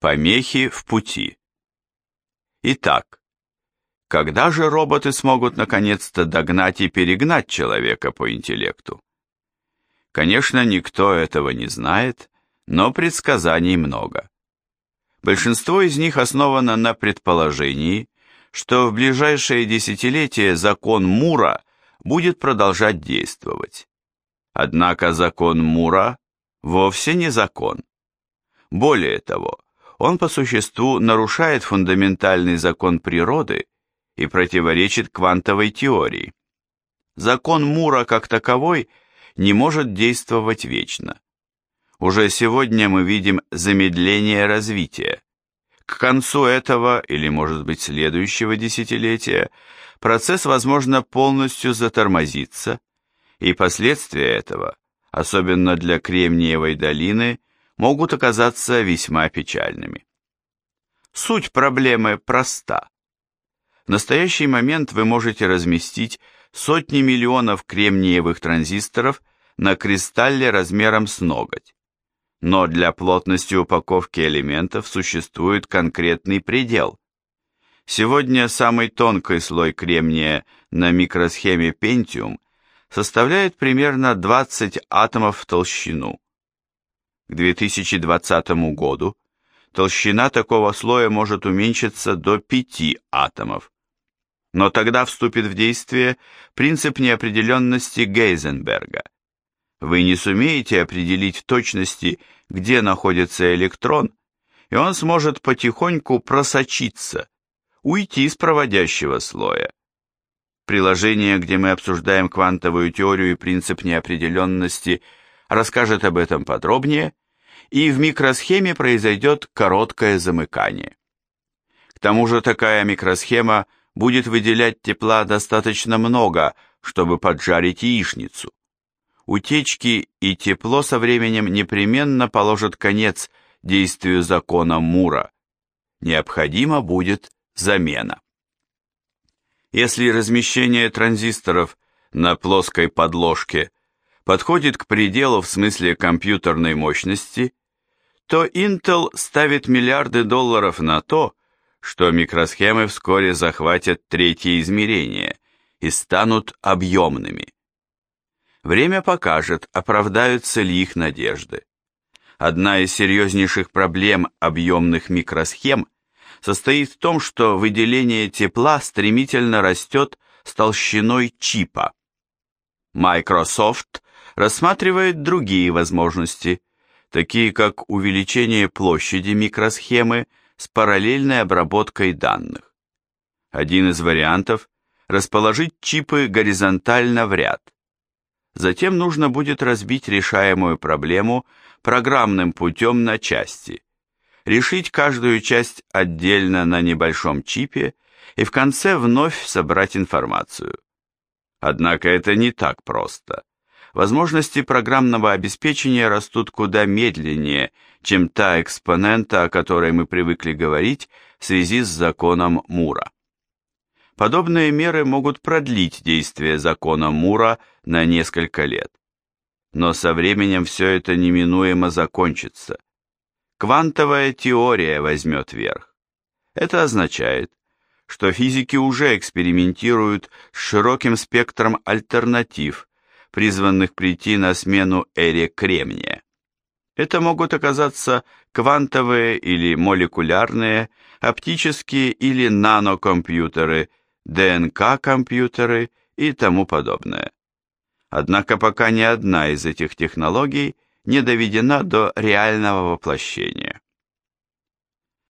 Помехи в пути. Итак, когда же роботы смогут наконец-то догнать и перегнать человека по интеллекту? Конечно, никто этого не знает, но предсказаний много. Большинство из них основано на предположении, что в ближайшие десятилетия закон Мура будет продолжать действовать. Однако закон Мура вовсе не закон. Более того, он по существу нарушает фундаментальный закон природы и противоречит квантовой теории. Закон Мура как таковой не может действовать вечно. Уже сегодня мы видим замедление развития. К концу этого, или может быть следующего десятилетия, процесс, возможно, полностью затормозится, и последствия этого, особенно для Кремниевой долины, могут оказаться весьма печальными. Суть проблемы проста. В настоящий момент вы можете разместить сотни миллионов кремниевых транзисторов на кристалле размером с ноготь. Но для плотности упаковки элементов существует конкретный предел. Сегодня самый тонкий слой кремния на микросхеме Pentium составляет примерно 20 атомов в толщину. К 2020 году толщина такого слоя может уменьшиться до 5 атомов. Но тогда вступит в действие принцип неопределенности Гейзенберга. Вы не сумеете определить в точности, где находится электрон, и он сможет потихоньку просочиться, уйти из проводящего слоя. Приложение, где мы обсуждаем квантовую теорию и принцип неопределенности, расскажет об этом подробнее, и в микросхеме произойдет короткое замыкание. К тому же такая микросхема будет выделять тепла достаточно много, чтобы поджарить яичницу. Утечки и тепло со временем непременно положат конец действию закона Мура. Необходима будет замена. Если размещение транзисторов на плоской подложке подходит к пределу в смысле компьютерной мощности, то Intel ставит миллиарды долларов на то, что микросхемы вскоре захватят третье измерение и станут объемными. Время покажет, оправдаются ли их надежды. Одна из серьезнейших проблем объемных микросхем состоит в том, что выделение тепла стремительно растет с толщиной чипа. Microsoft рассматривает другие возможности, такие как увеличение площади микросхемы с параллельной обработкой данных. Один из вариантов – расположить чипы горизонтально в ряд. Затем нужно будет разбить решаемую проблему программным путем на части – решить каждую часть отдельно на небольшом чипе и в конце вновь собрать информацию. Однако это не так просто. Возможности программного обеспечения растут куда медленнее, чем та экспонента, о которой мы привыкли говорить в связи с законом Мура. Подобные меры могут продлить действие закона Мура на несколько лет. Но со временем все это неминуемо закончится квантовая теория возьмет верх. Это означает, что физики уже экспериментируют с широким спектром альтернатив, призванных прийти на смену эре кремния. Это могут оказаться квантовые или молекулярные, оптические или нанокомпьютеры, ДНК-компьютеры и тому подобное. Однако пока ни одна из этих технологий – не доведена до реального воплощения.